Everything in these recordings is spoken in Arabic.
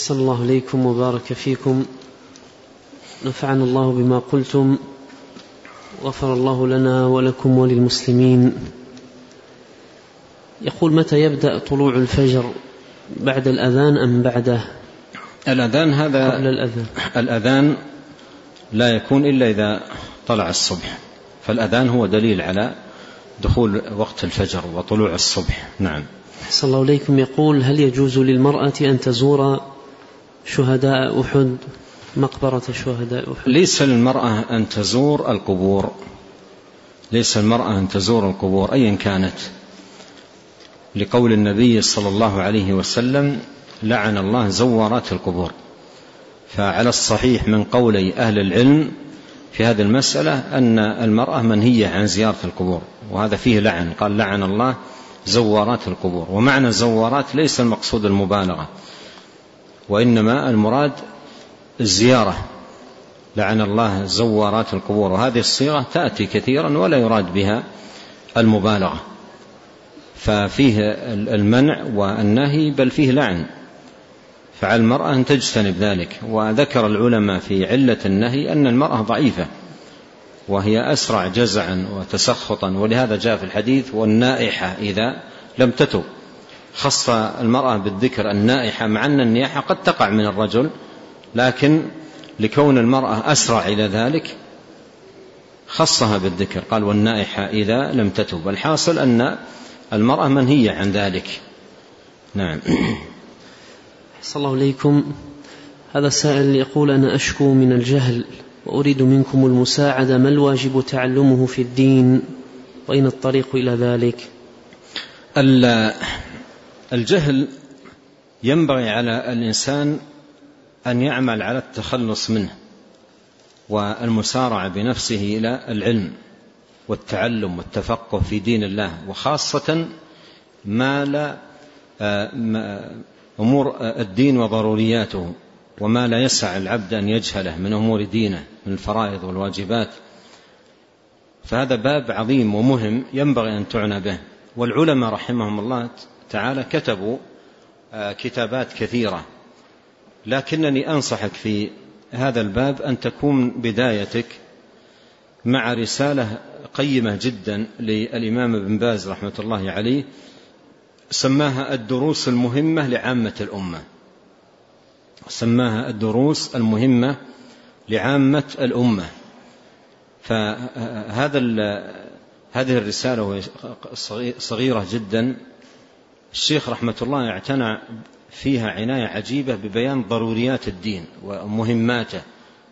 أحسن الله إليكم وبارك فيكم. نفعنا الله بما قلتم. غفر الله لنا ولكم وللمسلمين. يقول متى يبدأ طلوع الفجر؟ بعد الأذان أم بعده؟ الأذان هذا قبل الأذان. الأذان لا يكون إلا إذا طلع الصبح. فالأذان هو دليل على دخول وقت الفجر وطلوع الصبح. نعم. أحسن الله إليكم. يقول هل يجوز للمرأة أن تزور شهداء أحد مقبرة شهداء أحد. ليس للمرأة أن تزور القبور. ليس المرأة أن تزور القبور أيا كانت. لقول النبي صلى الله عليه وسلم لعن الله زوارات القبور. فعلى الصحيح من قولي أهل العلم في هذه المسألة أن المرأة منهية عن زيارة القبور وهذا فيه لعن. قال لعن الله زوارات القبور. ومعنى زوارات ليس المقصود المبالغة. وإنما المراد الزيارة. لعن الله زوارات القبور. وهذه الصيغة تأتي كثيرا ولا يراد بها المبالغة. ففيه المنع والنهي بل فيه لعن. فعلى المرأة أن تجتنب ذلك. وذكر العلماء في علة النهي أن المرأة ضعيفة وهي أسرع جزعا وتسخطا. ولهذا جاء في الحديث والنائحة إذا لم تتب خص المرأة بالذكر النائحة مع أن النياحة قد تقع من الرجل لكن لكون المرأة أسرع إلى ذلك خصها بالذكر. قال والنائحة إذا لم تتب الحاصل أن المرأة منهية عن ذلك. نعم. صلى الله عليكم هذا السائل يقول أنا أشكو من الجهل وأريد منكم المساعدة ما الواجب تعلمه في الدين؟ وأين الطريق إلى ذلك؟ الجهل ينبغي على الإنسان أن يعمل على التخلص منه والمسارعة بنفسه إلى العلم والتعلم والتفقه في دين الله وخاصة ما لا أمور الدين وضرورياته وما لا يسع العبد أن يجهله من أمور دينه من الفرائض والواجبات. فهذا باب عظيم ومهم ينبغي أن تعنى به. والعلماء رحمهم الله تعالى كتبوا كتابات كثيرة. لكنني أنصحك في هذا الباب أن تكون بدايتك مع رسالة قيمة جدا للإمام ابن باز رحمة الله عليه سماها الدروس المهمة لعامة الأمة. سماها الدروس المهمة لعامة الأمة. فهذا هذه الرسالة صغيرة جدا. الشيخ رحمة الله اعتنى فيها عناية عجيبة ببيان ضروريات الدين ومهماته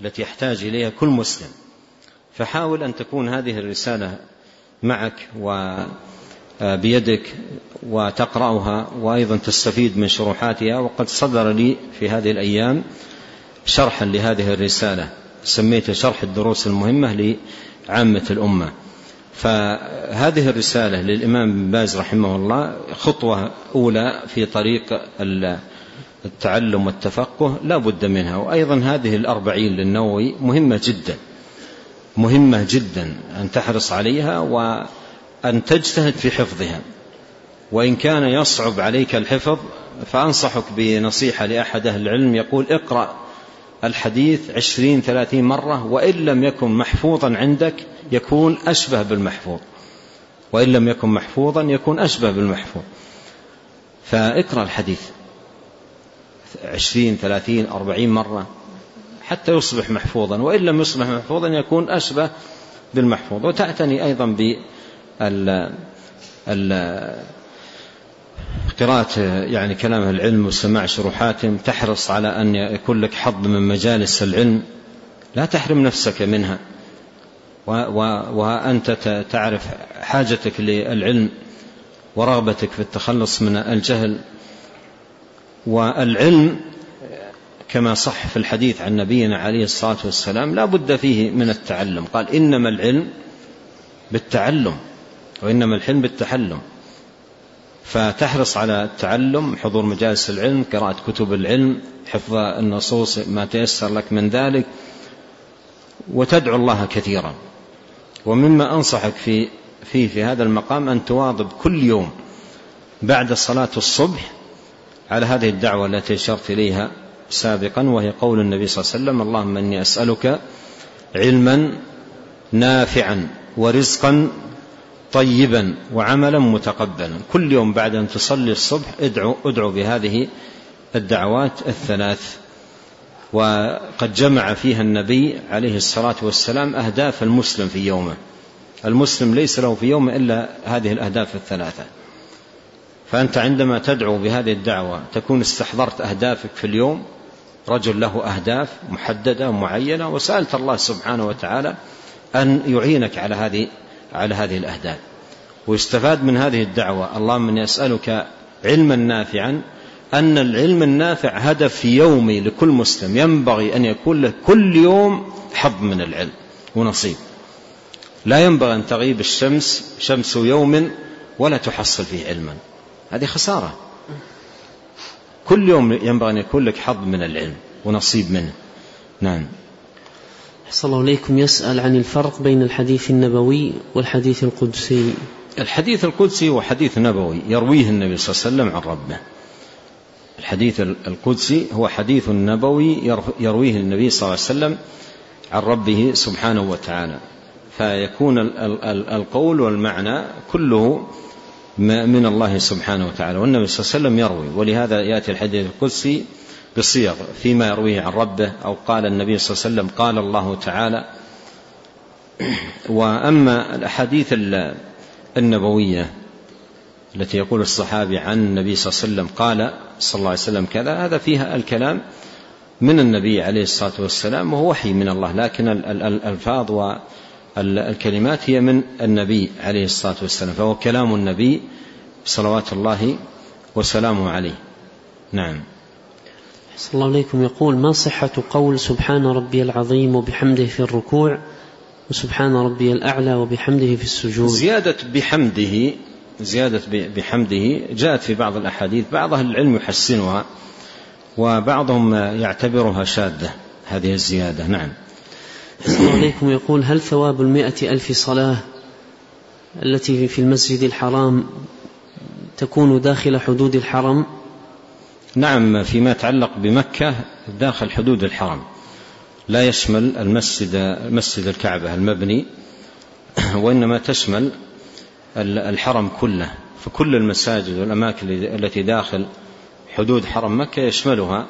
التي يحتاج إليها كل مسلم. فحاول أن تكون هذه الرسالة معك وبيدك وتقرأها وأيضا تستفيد من شروحاتها. وقد صدر لي في هذه الأيام شرحا لهذه الرسالة سميته شرح الدروس المهمة لعامة الأمة. فهذه الرسالة للإمام بن باز رحمه الله خطوة أولى في طريق التعلم والتفقه لا بد منها. وأيضا هذه الأربعين للنووي مهمة جدا مهمة جدا أن تحرص عليها وأن تجتهد في حفظها. وإن كان يصعب عليك الحفظ فأنصحك بنصيحة لأحد أهل العلم يقول اقرأ الحديث عشرين ثلاثين مرة وإن لم يكن محفوظا عندك يكون أشبه بالمحفوظ. وإن لم يكن محفوظا يكون أشبه بالمحفوظ. فاقرأ الحديث. عشرين ثلاثين أربعين مرة حتى يصبح محفوظا وإن لم يصبح محفوظا يكون أشبه بالمحفوظ. وتعتني أيضا بال قراءة يعني كلام العلم وسماع شروحاتهم تحرص على أن يكون لك حظ من مجالس العلم. لا تحرم نفسك منها. وأنت تعرف حاجتك للعلم ورغبتك في التخلص من الجهل. والعلم كما صح في الحديث عن نبينا عليه الصلاة والسلام لا بد فيه من التعلم. قال إنما العلم بالتعلم وإنما الحلم بالتحلم. فتحرص على التعلم حضور مجالس العلم قراءة كتب العلم حفظ النصوص ما تيسر لك من ذلك وتدعو الله كثيرا. ومما أنصحك في فيه في هذا المقام أن تواظب كل يوم بعد صلاة الصبح على هذه الدعوة التي أشرت إليها سابقا وهي قول النبي صلى الله عليه وسلم اللهم إني أسألك علما نافعا ورزقا طيبا وعملا متقبلا. كل يوم بعد أن تصلي الصبح ادعو, ادعو بهذه الدعوات الثلاث. وقد جمع فيها النبي عليه الصلاة والسلام أهداف المسلم في يومه. المسلم ليس له في يومه إلا هذه الأهداف الثلاثة. فأنت عندما تدعو بهذه الدعوة تكون استحضرت أهدافك في اليوم. رجل له أهداف محددة معينة وسألت الله سبحانه وتعالى أن يعينك على هذه على هذه الأهداف. ويستفاد من هذه الدعوة. اللهم إني أسألك علما نافعا أن العلم النافع هدف يومي لكل مسلم. ينبغي أن يكون له كل يوم حظ من العلم ونصيب. لا ينبغي أن تغيب الشمس شمس يوم ولا تحصل فيه علما. هذه خسارة. كل يوم ينبغي أن يكون لك حظ من العلم ونصيب منه. نعم. صلى الله عليكم يسأل عن الفرق بين الحديث النبوي والحديث القدسي. الحديث القدسي هو حديث نبوي يرويه النبي صلى الله عليه وسلم عن ربه. الحديث القدسي هو حديث نبوي يرويه النبي صلى الله عليه وسلم عن ربه سبحانه وتعالى. فيكون القول والمعنى كله من الله سبحانه وتعالى والنبي صلى الله عليه وسلم يروي. ولهذا يأتي الحديث القدسي بصيغ فيما يرويه عن ربه أو قال النبي صلى الله عليه وسلم قال الله تعالى. وأما الأحاديث النبوية التي يقول الصحابي عن النبي صلى الله عليه وسلم قال صلى الله عليه وسلم كذا هذا فيها الكلام من النبي عليه الصلاة والسلام وهو وحي من الله لكن الألفاظ والكلمات هي من النبي عليه الصلاة والسلام فهو كلام النبي صلوات الله وسلامه عليه. نعم. صلى الله عليكم يقول ما صحة قول سبحان ربي العظيم وبحمده في الركوع وسبحان ربي الأعلى وبحمده في السجود زيادة بحمده زيادة بحمده جاءت في بعض الأحاديث بعض أهل العلم يحسنها وبعضهم يعتبرها شاذة هذه الزيادة نعم. السلام عليكم يقول هل ثواب المئة ألف صلاة التي في المسجد الحرام تكون داخل حدود الحرم؟ نعم فيما يتعلق بمكة داخل حدود الحرم. لا يشمل المسجد مسجد الكعبة المبني وإنما تشمل الحرم كله. فكل المساجد والأماكن التي داخل حدود حرم مكة يشملها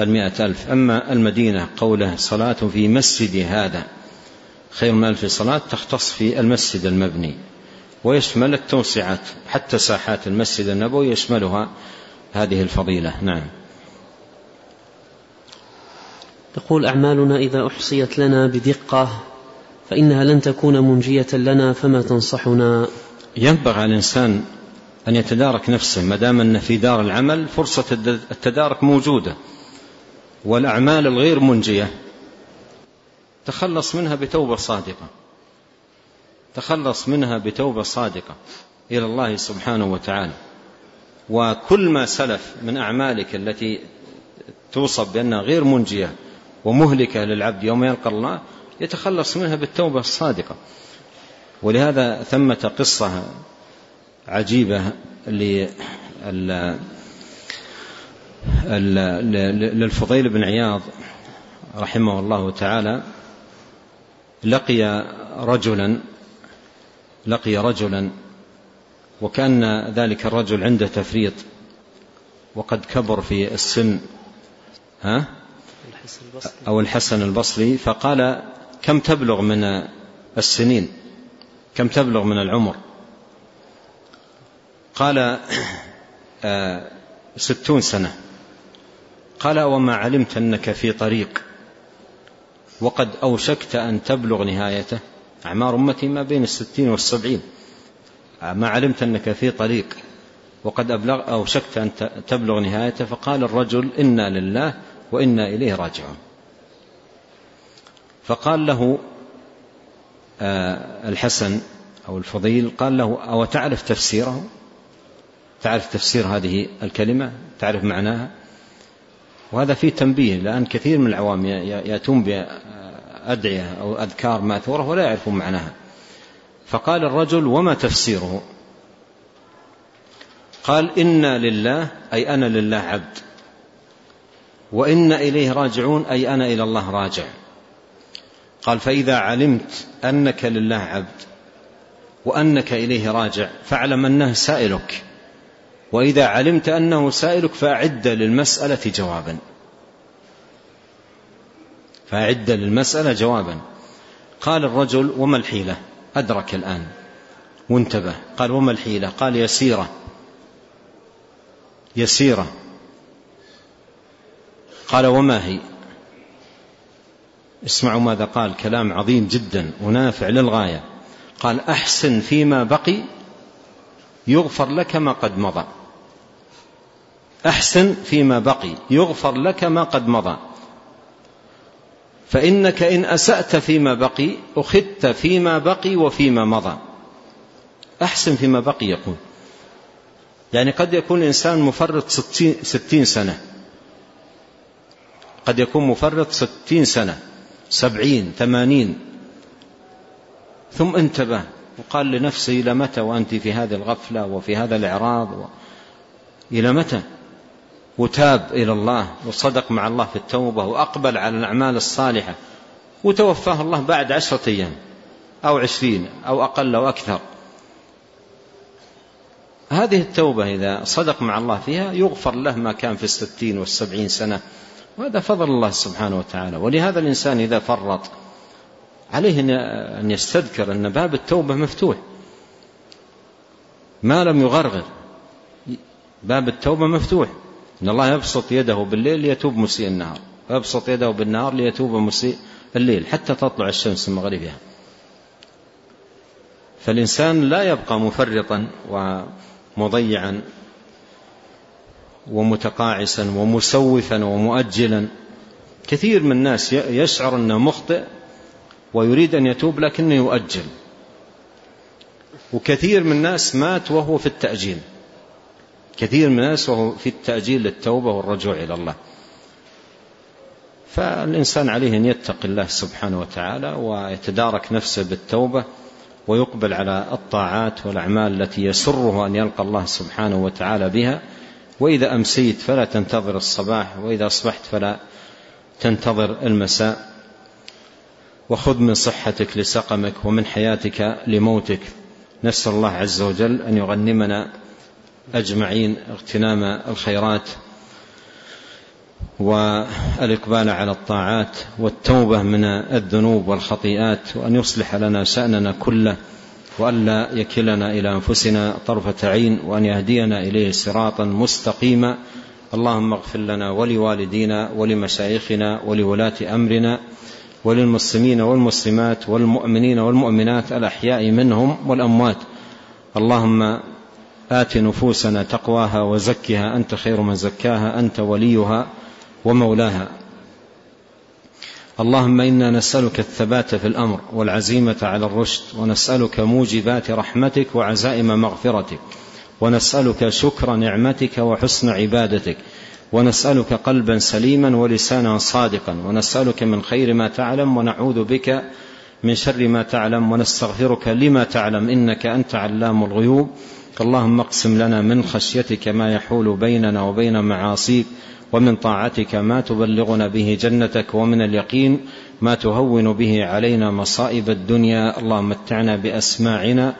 المئة ألف. أما المدينة قوله صلاة في مسجد هذا خير من ألف صلاة تختص في المسجد المبني. ويشمل التوسعات حتى ساحات المسجد النبوي يشملها هذه الفضيلة. نعم. يقول أعمالنا إذا أحصيت لنا بدقة فإنها لن تكون منجية لنا فما تنصحنا؟ ينبغي على الإنسان أن يتدارك نفسه ما دام أن في دار العمل فرصة التدارك موجودة والأعمال الغير منجية تخلص منها بتوبة صادقة. تخلص منها بتوبة صادقة إلى الله سبحانه وتعالى. وكل ما سلف من أعمالك التي توصف بأنها غير منجية ومهلكة للعبد يوم يلقى الله يتخلص منها بالتوبة الصادقة. ولهذا ثمة قصة عجيبة للفضيل بن عياض رحمه الله تعالى لقي رجلا لقي رجلا وكان ذلك الرجل عنده تفريط وقد كبر في السن ها؟ أو الحسن البصري فقال كم تبلغ من السنين؟ كم تبلغ من العمر؟ قال آه ستون سنة. قال وما علمت أنك في طريق وقد أوشكت أن تبلغ نهايته. أعمار أمتي ما بين الستين والسبعين. ما علمت أنك في طريق وقد أبلغ أوشكت أن تبلغ نهايته فقال الرجل إنا لله وإنا إليه راجعون. فقال له آه، الحسن أو الفضيل قال له أو تعرف تفسيره؟ تعرف تفسير هذه الكلمة؟ تعرف معناها؟ وهذا فيه تنبيه لأن كثير من العوام يأتون بأدعية أو أذكار ماثورة ولا يعرفون معناها. فقال الرجل وما تفسيره؟ قال إنا لله أي أنا لله عبد. وإن إليه راجعون أي أنا إلى الله راجع. قال فإذا علمت أنك لله عبد وأنك إليه راجع فاعلم أنه سائلك. وإذا علمت أنه سائلك فأعد للمسألة جوابا. فأعد للمسألة جوابا. قال الرجل وما الحيلة؟ أدرك الآن. وانتبه قال وما الحيلة؟ قال يسيرة. يسيرة. قال وما هي؟ اسمعوا ماذا قال. كلام عظيم جدا ونافع للغاية. قال أحسن فيما بقي يغفر لك ما قد مضى. أحسن فيما بقي يغفر لك ما قد مضى. فإنك إن أسأت فيما بقي أخذت فيما بقي وفيما مضى. أحسن فيما بقي يقول يعني قد يكون الإنسان مفرط ستين سنة. قد يكون مفرط ستين سنة. سبعين ثمانين. ثم انتبه وقال لنفسه إلى متى وأنت في هذه الغفلة وفي هذا الإعراض و... إلى متى؟ وتاب إلى الله وصدق مع الله في التوبة وأقبل على الأعمال الصالحة وتوفاه الله بعد عشرة أيام أو عشرين أو أقل أو أكثر. هذه التوبة إذا صدق مع الله فيها يغفر له ما كان في الستين والسبعين سنة وهذا فضل الله سبحانه وتعالى. ولهذا الإنسان إذا فرط عليه أن يستذكر أن باب التوبة مفتوح. ما لم يغرغر باب التوبة مفتوح. إن الله يبسط يده بالليل ليتوب مسيء النهار. ويبسط يده بالنهار ليتوب مسيء الليل حتى تطلع الشمس من مغربها. فالإنسان لا يبقى مفرطا ومضيعا ومتقاعسا ومسوفا ومؤجلا. كثير من الناس يشعر أنه مخطئ ويريد أن يتوب لكنه يؤجل. وكثير من الناس مات وهو في التأجيل. كثير من الناس وهو في التأجيل للتوبة والرجوع إلى الله. فالإنسان عليه أن يتقي الله سبحانه وتعالى ويتدارك نفسه بالتوبة ويقبل على الطاعات والأعمال التي يسره أن يلقى الله سبحانه وتعالى بها. وإذا أمسيت فلا تنتظر الصباح وإذا أصبحت فلا تنتظر المساء. وخذ من صحتك لسقمك ومن حياتك لموتك. نسأل الله عز وجل أن يغنمنا أجمعين اغتنام الخيرات والإقبال على الطاعات والتوبة من الذنوب والخطيئات وأن يصلح لنا شأننا كله وألا يكلنا إلى أنفسنا طرفة عين وأن يهدينا إليه صراطا مستقيما. اللهم اغفر لنا ولوالدينا ولمشايخنا ولولاة أمرنا وللمسلمين والمسلمات والمؤمنين والمؤمنات الأحياء منهم والأموات. اللهم آت نفوسنا تقواها وزكها أنت خير من زكاها أنت وليها ومولاها. اللهم إنا نسألك الثبات في الأمر والعزيمة على الرشد ونسألك موجبات رحمتك وعزائم مغفرتك ونسألك شكر نعمتك وحسن عبادتك ونسألك قلبا سليما ولسانا صادقا ونسألك من خير ما تعلم ونعوذ بك من شر ما تعلم ونستغفرك لما تعلم إنك أنت علام الغيوب. اللهم اقسم لنا من خشيتك ما يحول بيننا وبين معاصيك ومن طاعتك ما تبلغنا به جنتك ومن اليقين ما تهون به علينا مصائب الدنيا. اللهم متعنا بأسماعنا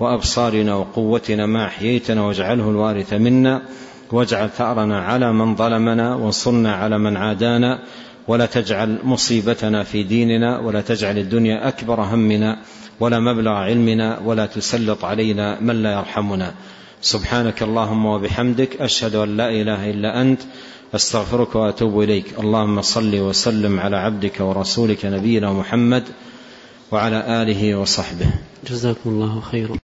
وأبصارنا وقوتنا ما أحييتنا واجعله الوارث منا واجعل ثأرنا على من ظلمنا وانصرنا على من عادانا. ولا تجعل مصيبتنا في ديننا ولا تجعل الدنيا أكبر همنا ولا مبلغ علمنا ولا تسلط علينا من لا يرحمنا. سبحانك اللهم وبحمدك أشهد أن لا إله إلا أنت أستغفرك وأتوب إليك. اللهم صل وسلم على عبدك ورسولك نبينا محمد وعلى آله وصحبه. جزاكم الله خيرا.